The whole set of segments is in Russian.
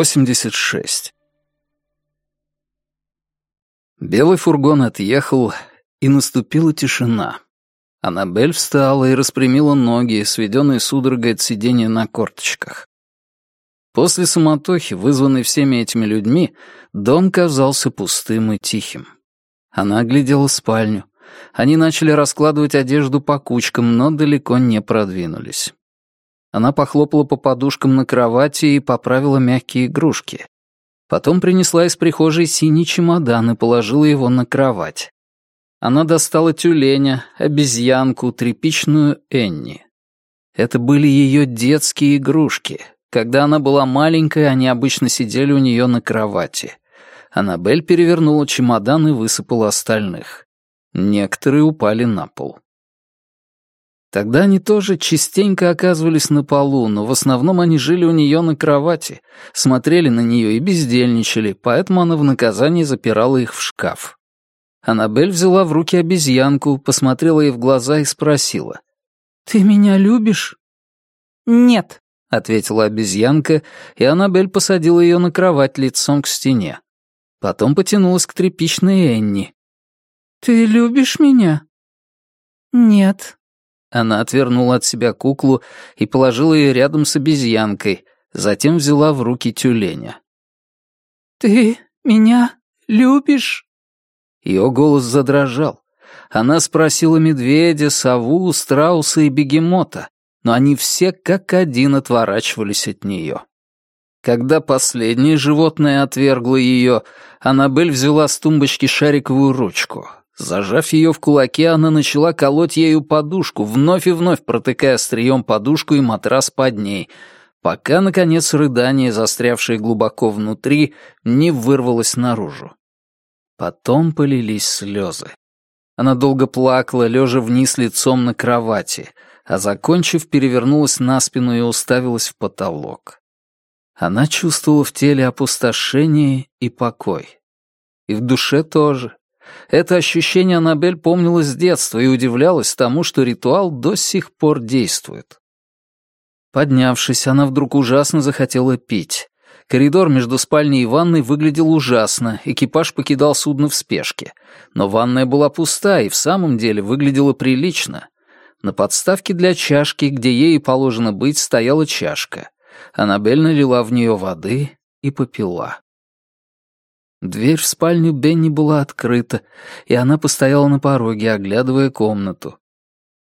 86. Белый фургон отъехал, и наступила тишина. Аннабель встала и распрямила ноги, сведенные судорогой от сидения на корточках. После суматохи, вызванной всеми этими людьми, дом казался пустым и тихим. Она оглядела спальню. Они начали раскладывать одежду по кучкам, но далеко не продвинулись. Она похлопала по подушкам на кровати и поправила мягкие игрушки. Потом принесла из прихожей синий чемодан и положила его на кровать. Она достала тюленя, обезьянку, тряпичную Энни. Это были ее детские игрушки. Когда она была маленькой, они обычно сидели у нее на кровати. Аннабель перевернула чемодан и высыпала остальных. Некоторые упали на пол. Тогда они тоже частенько оказывались на полу, но в основном они жили у нее на кровати, смотрели на нее и бездельничали, поэтому она в наказание запирала их в шкаф. Аннабель взяла в руки обезьянку, посмотрела ей в глаза и спросила. «Ты меня любишь?» «Нет», — ответила обезьянка, и Аннабель посадила ее на кровать лицом к стене. Потом потянулась к тряпичной Энни. «Ты любишь меня?» «Нет», она отвернула от себя куклу и положила ее рядом с обезьянкой, затем взяла в руки тюленя. «Ты меня любишь?» Ее голос задрожал. Она спросила медведя, сову, страуса и бегемота, но они все как один отворачивались от нее. Когда последнее животное отвергло ее, Аннабель взяла с тумбочки шариковую ручку. Зажав ее в кулаке, она начала колоть ею подушку, вновь и вновь протыкая острием подушку и матрас под ней, пока, наконец, рыдание, застрявшее глубоко внутри, не вырвалось наружу. Потом полились слезы. Она долго плакала, лежа вниз лицом на кровати, а, закончив, перевернулась на спину и уставилась в потолок. Она чувствовала в теле опустошение и покой. И в душе тоже. Это ощущение Аннабель помнила с детства и удивлялась тому, что ритуал до сих пор действует. Поднявшись, она вдруг ужасно захотела пить. Коридор между спальней и ванной выглядел ужасно, экипаж покидал судно в спешке. Но ванная была пуста и в самом деле выглядела прилично. На подставке для чашки, где ей положено быть, стояла чашка. Аннабель налила в нее воды и попила. Дверь в спальню Бенни была открыта, и она постояла на пороге, оглядывая комнату.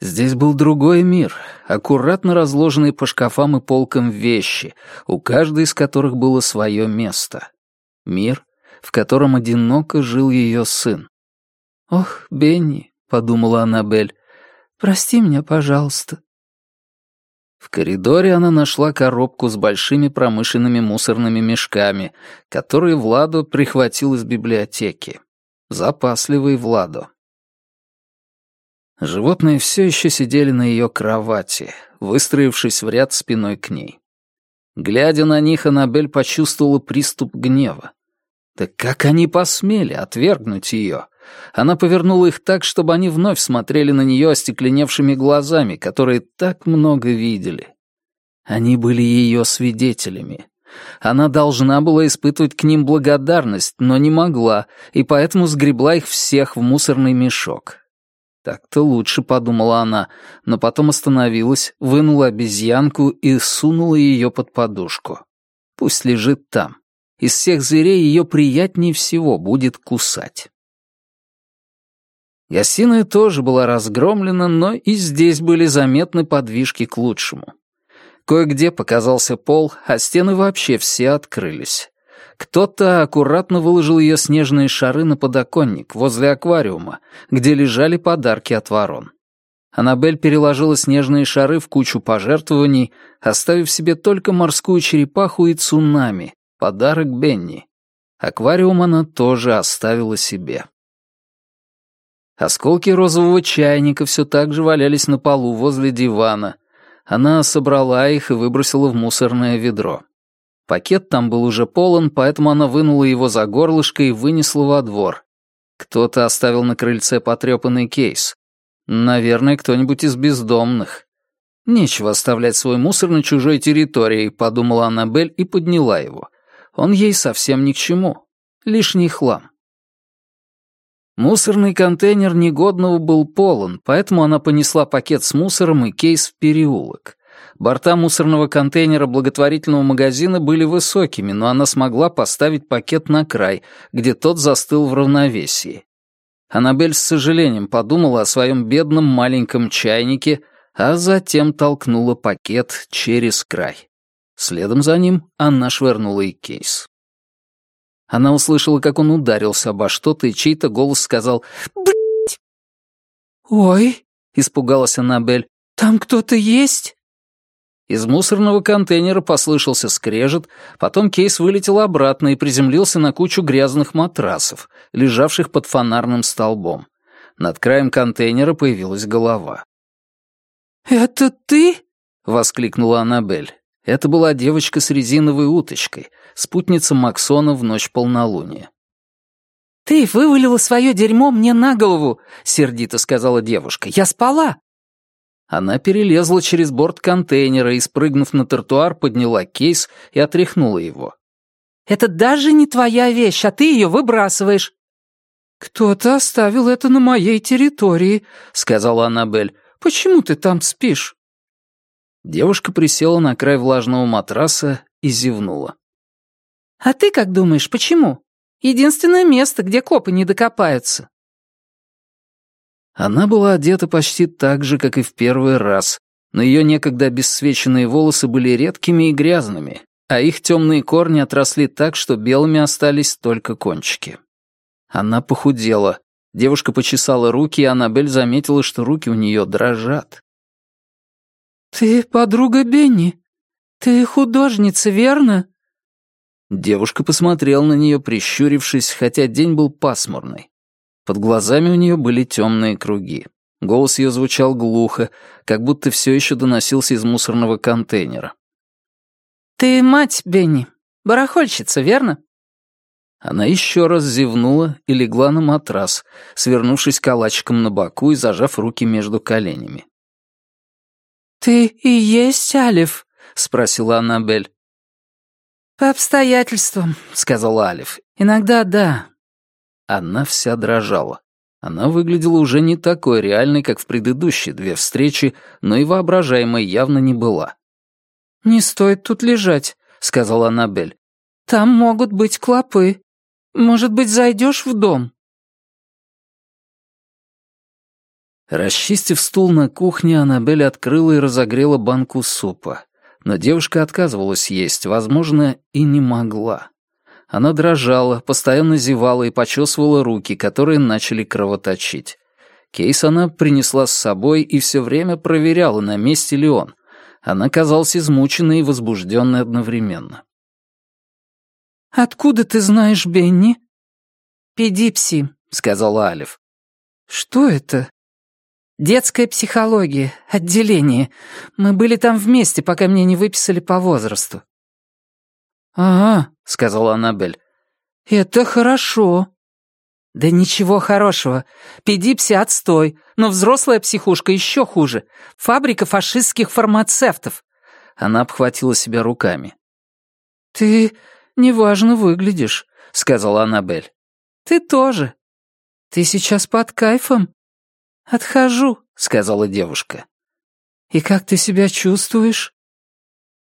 Здесь был другой мир, аккуратно разложенные по шкафам и полкам вещи, у каждой из которых было свое место. Мир, в котором одиноко жил ее сын. «Ох, Бенни», — подумала Аннабель, — «прости меня, пожалуйста. В коридоре она нашла коробку с большими промышленными мусорными мешками, которые Владо прихватил из библиотеки. Запасливый Владо. Животные все еще сидели на ее кровати, выстроившись в ряд спиной к ней. Глядя на них, Аннабель почувствовала приступ гнева. Да как они посмели отвергнуть ее? Она повернула их так, чтобы они вновь смотрели на нее остекленевшими глазами, которые так много видели. Они были ее свидетелями. Она должна была испытывать к ним благодарность, но не могла, и поэтому сгребла их всех в мусорный мешок. Так-то лучше, подумала она, но потом остановилась, вынула обезьянку и сунула ее под подушку. Пусть лежит там. Из всех зверей ее приятнее всего будет кусать. Гостиная тоже была разгромлена, но и здесь были заметны подвижки к лучшему. Кое-где показался пол, а стены вообще все открылись. Кто-то аккуратно выложил ее снежные шары на подоконник возле аквариума, где лежали подарки от ворон. Аннабель переложила снежные шары в кучу пожертвований, оставив себе только морскую черепаху и цунами, подарок Бенни. Аквариум она тоже оставила себе. Осколки розового чайника все так же валялись на полу возле дивана. Она собрала их и выбросила в мусорное ведро. Пакет там был уже полон, поэтому она вынула его за горлышко и вынесла во двор. Кто-то оставил на крыльце потрепанный кейс. Наверное, кто-нибудь из бездомных. Нечего оставлять свой мусор на чужой территории, подумала Аннабель и подняла его. Он ей совсем ни к чему. Лишний хлам. Мусорный контейнер негодного был полон, поэтому она понесла пакет с мусором и кейс в переулок. Борта мусорного контейнера благотворительного магазина были высокими, но она смогла поставить пакет на край, где тот застыл в равновесии. Аннабель с сожалением подумала о своем бедном маленьком чайнике, а затем толкнула пакет через край. Следом за ним она швырнула и кейс. Она услышала, как он ударился обо что-то, и чей-то голос сказал «Блядь!» «Ой!» — испугалась Аннабель. «Там кто-то есть?» Из мусорного контейнера послышался скрежет, потом кейс вылетел обратно и приземлился на кучу грязных матрасов, лежавших под фонарным столбом. Над краем контейнера появилась голова. «Это ты?» — воскликнула Аннабель. Это была девочка с резиновой уточкой, спутница Максона в ночь полнолуния. «Ты вывалила свое дерьмо мне на голову», — сердито сказала девушка. «Я спала». Она перелезла через борт контейнера и, спрыгнув на тротуар, подняла кейс и отряхнула его. «Это даже не твоя вещь, а ты ее выбрасываешь». «Кто-то оставил это на моей территории», — сказала Аннабель. «Почему ты там спишь?» Девушка присела на край влажного матраса и зевнула. «А ты как думаешь, почему? Единственное место, где копы не докопаются». Она была одета почти так же, как и в первый раз, но ее некогда обесцвеченные волосы были редкими и грязными, а их темные корни отросли так, что белыми остались только кончики. Она похудела. Девушка почесала руки, и Аннабель заметила, что руки у нее дрожат. «Ты подруга Бенни? Ты художница, верно?» Девушка посмотрела на нее, прищурившись, хотя день был пасмурный. Под глазами у нее были темные круги. Голос ее звучал глухо, как будто все еще доносился из мусорного контейнера. «Ты мать, Бенни, барахольщица, верно?» Она еще раз зевнула и легла на матрас, свернувшись калачиком на боку и зажав руки между коленями. «Ты и есть Алиф?» — спросила Аннабель. «По обстоятельствам», — сказала Алиф. «Иногда да, она вся дрожала. Она выглядела уже не такой реальной, как в предыдущие две встречи, но и воображаемой явно не была. «Не стоит тут лежать», — сказала Аннабель. «Там могут быть клопы. Может быть, зайдешь в дом?» Расчистив стул на кухне, Аннабель открыла и разогрела банку супа. Но девушка отказывалась есть, возможно, и не могла. Она дрожала, постоянно зевала и почесывала руки, которые начали кровоточить. Кейс она принесла с собой и все время проверяла, на месте ли он. Она казалась измученной и возбужденной одновременно. «Откуда ты знаешь Бенни?» «Педипси», — сказала Алиф. «Что это?» «Детская психология, отделение. Мы были там вместе, пока мне не выписали по возрасту». «Ага», — сказала Аннабель. «Это хорошо». «Да ничего хорошего. Педипси отстой, но взрослая психушка еще хуже. Фабрика фашистских фармацевтов». Она обхватила себя руками. «Ты неважно выглядишь», — сказала Аннабель. «Ты тоже. Ты сейчас под кайфом?» «Отхожу», — сказала девушка. «И как ты себя чувствуешь?»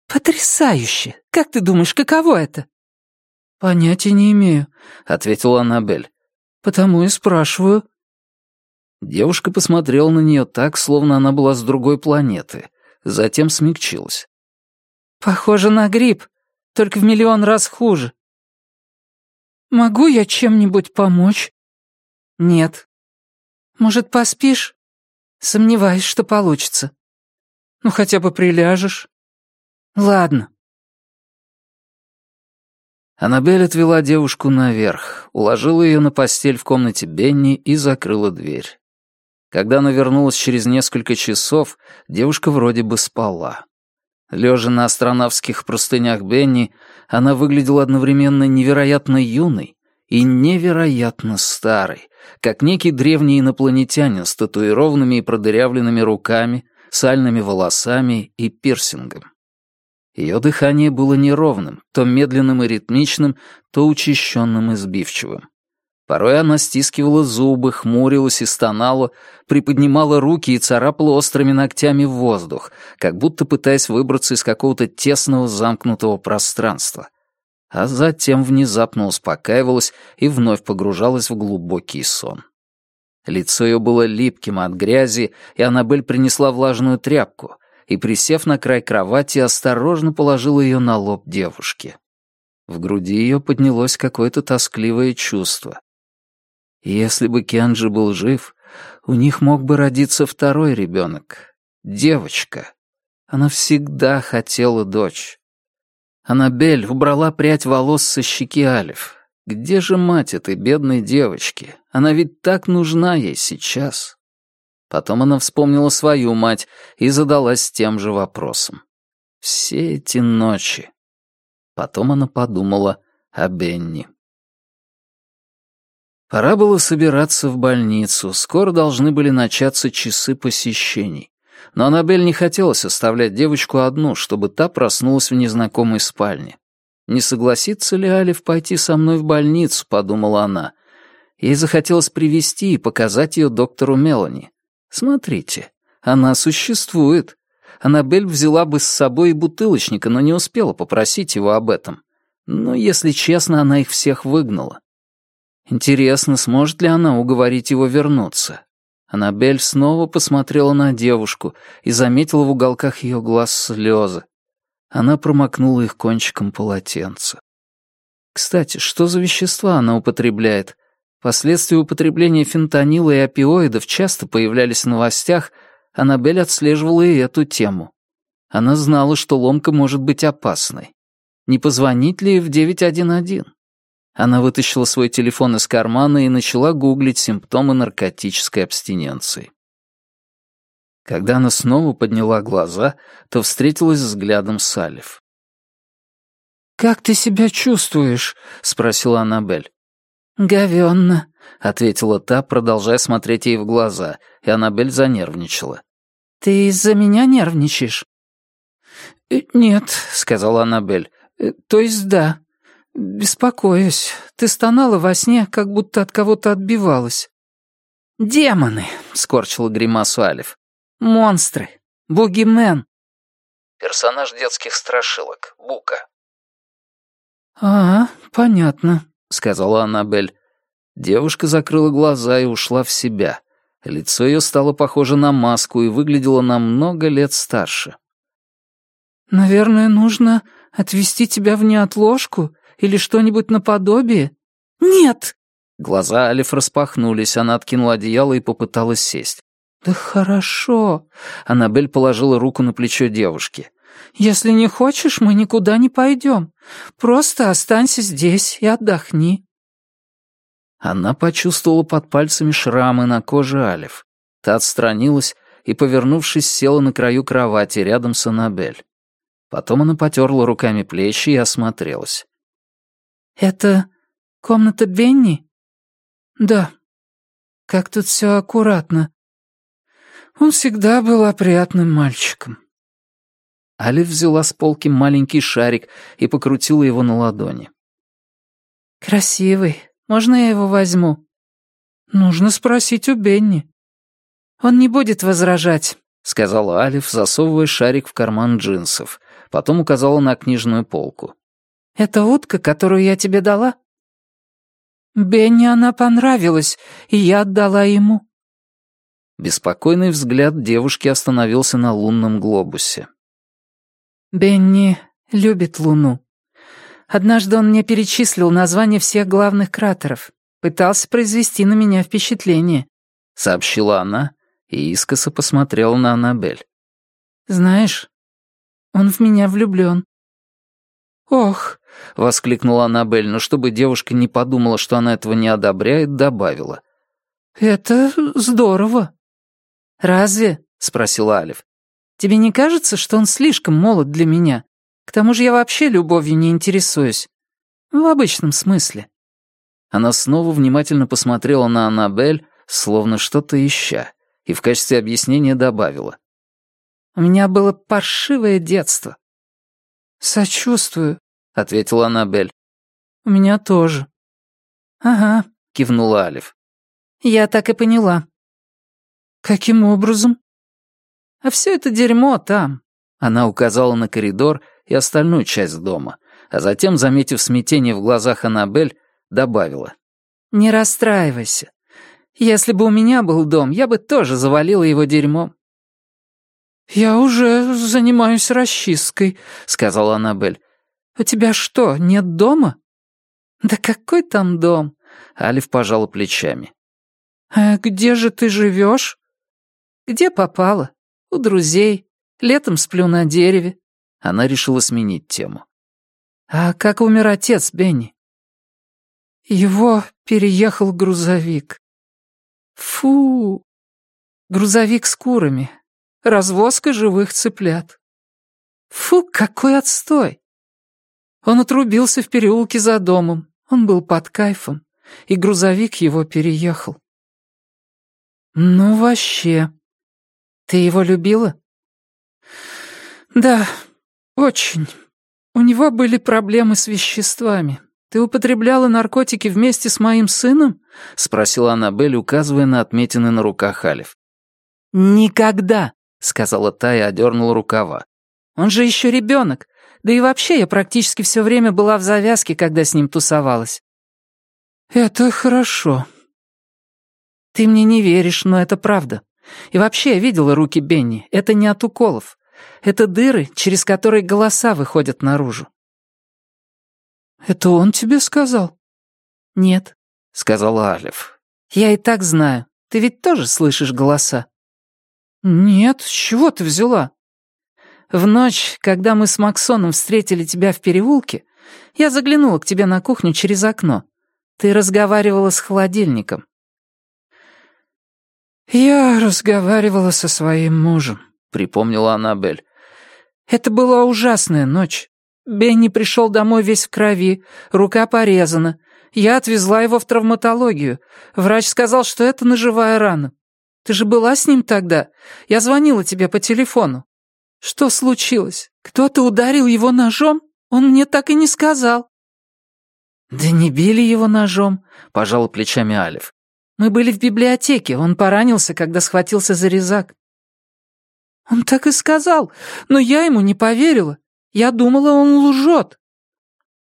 «Потрясающе! Как ты думаешь, каково это?» «Понятия не имею», — ответила Аннабель. «Потому и спрашиваю». Девушка посмотрела на нее так, словно она была с другой планеты, затем смягчилась. «Похоже на грипп, только в миллион раз хуже». «Могу я чем-нибудь помочь?» «Нет». «Может, поспишь?» «Сомневаюсь, что получится». «Ну, хотя бы приляжешь». Ладно. Аннабель отвела девушку наверх, уложила ее на постель в комнате Бенни и закрыла дверь. Когда она вернулась через несколько часов, девушка вроде бы спала. Лежа на астронавтских простынях Бенни, она выглядела одновременно невероятно юной и невероятно старой, как некий древний инопланетянин с татуированными и продырявленными руками, сальными волосами и пирсингом. Ее дыхание было неровным, то медленным и ритмичным, то учащенным и сбивчивым. Порой она стискивала зубы, хмурилась и стонала, приподнимала руки и царапала острыми ногтями в воздух, как будто пытаясь выбраться из какого-то тесного замкнутого пространства. А затем внезапно успокаивалась и вновь погружалась в глубокий сон. Лицо ее было липким от грязи, и Аннабель принесла влажную тряпку и, присев на край кровати, осторожно положила ее на лоб девушки. В груди ее поднялось какое-то тоскливое чувство. Если бы Кенджи был жив, у них мог бы родиться второй ребенок. Девочка. Она всегда хотела дочь. Аннабель убрала прядь волос со щеки Алиф. Где же мать этой бедной девочки? Она ведь так нужна ей сейчас. Потом она вспомнила свою мать и задалась тем же вопросом. Все эти ночи. Потом она подумала о Бенни. Пора было собираться в больницу, скоро должны были начаться часы посещений. Но Аннабель не хотелось оставлять девочку одну, чтобы та проснулась в незнакомой спальне. «Не согласится ли Алиф пойти со мной в больницу?» — подумала она. Ей захотелось привести и показать ее доктору Мелани. «Смотрите, она существует». Аннабель взяла бы с собой и бутылочника, но не успела попросить его об этом. Но, если честно, она их всех выгнала. Интересно, сможет ли она уговорить его вернуться? Аннабель снова посмотрела на девушку и заметила в уголках ее глаз слезы. Она промокнула их кончиком полотенца. Кстати, что за вещества она употребляет? Последствия употребления фентанила и опиоидов часто появлялись в новостях, Аннабель отслеживала и эту тему. Она знала, что ломка может быть опасной. Не позвонить ли в 911? Она вытащила свой телефон из кармана и начала гуглить симптомы наркотической абстиненции. Когда она снова подняла глаза, то встретилась взглядом с Алиф. «Как ты себя чувствуешь?» — спросила Аннабель. «Говенно», — ответила та, продолжая смотреть ей в глаза, и Аннабель занервничала. «Ты из-за меня нервничаешь?» «Э, «Нет», — сказала Аннабель. «Э, «То есть да. «Беспокоюсь. Ты стонала во сне, как будто от кого-то отбивалась». «Демоны!» — скорчила гримасу Алиф. «Монстры! Бугимен!» Персонаж детских страшилок. Бука. «А, понятно», — сказала Аннабель. Девушка закрыла глаза и ушла в себя. Лицо ее стало похоже на маску и выглядело на много лет старше. «Наверное, нужно отвезти тебя в неотложку или что-нибудь наподобие?» «Нет!» Глаза Алиф распахнулись, она откинула одеяло и попыталась сесть. «Да хорошо!» Аннабель положила руку на плечо девушки. «Если не хочешь, мы никуда не пойдем. Просто останься здесь и отдохни». Она почувствовала под пальцами шрамы на коже Алиф. Та отстранилась и, повернувшись, села на краю кровати рядом с Аннабель. Потом она потерла руками плечи и осмотрелась. «Это комната Бенни?» «Да. Как тут все аккуратно. Он всегда был опрятным мальчиком». Алиф взяла с полки маленький шарик и покрутила его на ладони. «Красивый. Можно я его возьму?» «Нужно спросить у Бенни». «Он не будет возражать», — сказала Алиф, засовывая шарик в карман джинсов. Потом указала на книжную полку. Это утка, которую я тебе дала?» «Бенни она понравилась, и я отдала ему». Беспокойный взгляд девушки остановился на лунном глобусе. «Бенни любит Луну. Однажды он мне перечислил названия всех главных кратеров, пытался произвести на меня впечатление», — сообщила она и искоса посмотрела на Аннабель. «Знаешь, он в меня влюблён». «Ох!» — воскликнула Аннабель, но чтобы девушка не подумала, что она этого не одобряет, добавила. «Это здорово». «Разве?» — спросила Алиф. «Тебе не кажется, что он слишком молод для меня? К тому же я вообще любовью не интересуюсь. В обычном смысле». Она снова внимательно посмотрела на Аннабель, словно что-то ища, и в качестве объяснения добавила. «У меня было паршивое детство. «Сочувствую», — ответила Аннабель. «У меня тоже». «Ага», — кивнула Алиф. «Я так и поняла». «Каким образом?» «А все это дерьмо там». Она указала на коридор и остальную часть дома, а затем, заметив смятение в глазах Аннабель, добавила. «Не расстраивайся. Если бы у меня был дом, я бы тоже завалила его дерьмом». «Я уже занимаюсь расчисткой», — сказала Аннабель. «У тебя что, нет дома?» «Да какой там дом?» — Алиф пожала плечами. «А где же ты живешь?» «Где попало? У друзей. Летом сплю на дереве». Она решила сменить тему. «А как умер отец Бенни?» «Его переехал грузовик». «Фу! Грузовик с курами. Развозка живых цыплят. Фу, какой отстой!» Он отрубился в переулке за домом. Он был под кайфом, и грузовик его переехал. «Ну, вообще. Ты его любила?» «Да, очень. У него были проблемы с веществами. Ты употребляла наркотики вместе с моим сыном?» — спросила Аннабель, указывая на отметины на руках Алиф. «Никогда!» — сказала та и одернула рукава. «Он же еще ребенок. Да и вообще я практически все время была в завязке, когда с ним тусовалась». «Это хорошо». «Ты мне не веришь, но это правда. И вообще я видела руки Бенни. Это не от уколов. Это дыры, через которые голоса выходят наружу». «Это он тебе сказал?» «Нет», — сказала Алиф. «Я и так знаю. Ты ведь тоже слышишь голоса?» «Нет, с чего ты взяла?» В ночь, когда мы с Максоном встретили тебя в переулке, я заглянула к тебе на кухню через окно. Ты разговаривала с холодильником. «Я разговаривала со своим мужем», — припомнила Аннабель. «Это была ужасная ночь. Бенни пришел домой весь в крови, рука порезана. Я отвезла его в травматологию. Врач сказал, что это ножевая рана. Ты же была с ним тогда? Я звонила тебе по телефону. «Что случилось? Кто-то ударил его ножом? Он мне так и не сказал». «Да не били его ножом», — пожал плечами Алиф. «Мы были в библиотеке, он поранился, когда схватился за резак». «Он так и сказал, но я ему не поверила. Я думала, он лжет».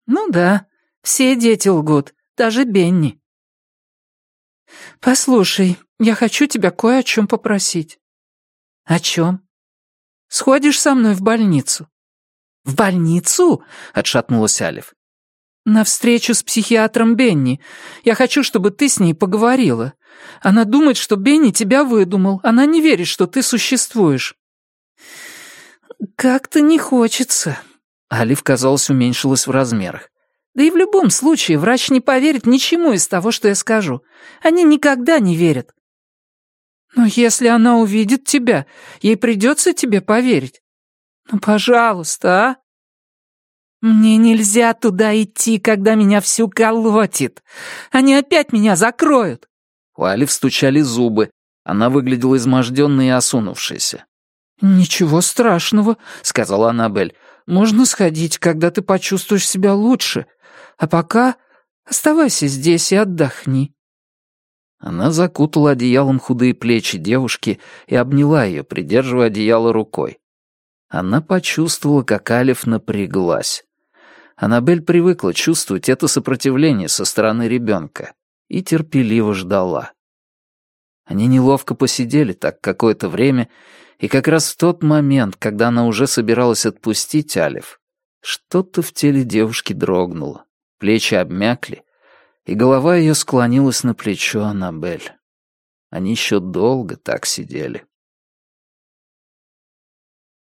«Ну да, все дети лгут, даже Бенни». «Послушай, я хочу тебя кое о чем попросить». «О чем?» Сходишь со мной в больницу?» «В больницу?» — отшатнулась Алиф. «На встречу с психиатром Бенни. Я хочу, чтобы ты с ней поговорила. Она думает, что Бенни тебя выдумал. Она не верит, что ты существуешь». «Как-то не хочется». Алиф, казалось, уменьшилась в размерах. «Да и в любом случае врач не поверит ничему из того, что я скажу. Они никогда не верят. Но если она увидит тебя, ей придется тебе поверить. Ну, пожалуйста, а? Мне нельзя туда идти, когда меня всю колотит. Они опять меня закроют. У Алиф стучали зубы. Она выглядела изможденной и осунувшейся. «Ничего страшного», — сказала Аннабель. «Можно сходить, когда ты почувствуешь себя лучше. А пока оставайся здесь и отдохни». Она закутала одеялом худые плечи девушки и обняла ее, придерживая одеяло рукой. Она почувствовала, как Алиф напряглась. Аннабель привыкла чувствовать это сопротивление со стороны ребенка и терпеливо ждала. Они неловко посидели так какое-то время, и как раз в тот момент, когда она уже собиралась отпустить Алиф, что-то в теле девушки дрогнуло, плечи обмякли, и голова ее склонилась на плечо Аннабель. Они еще долго так сидели.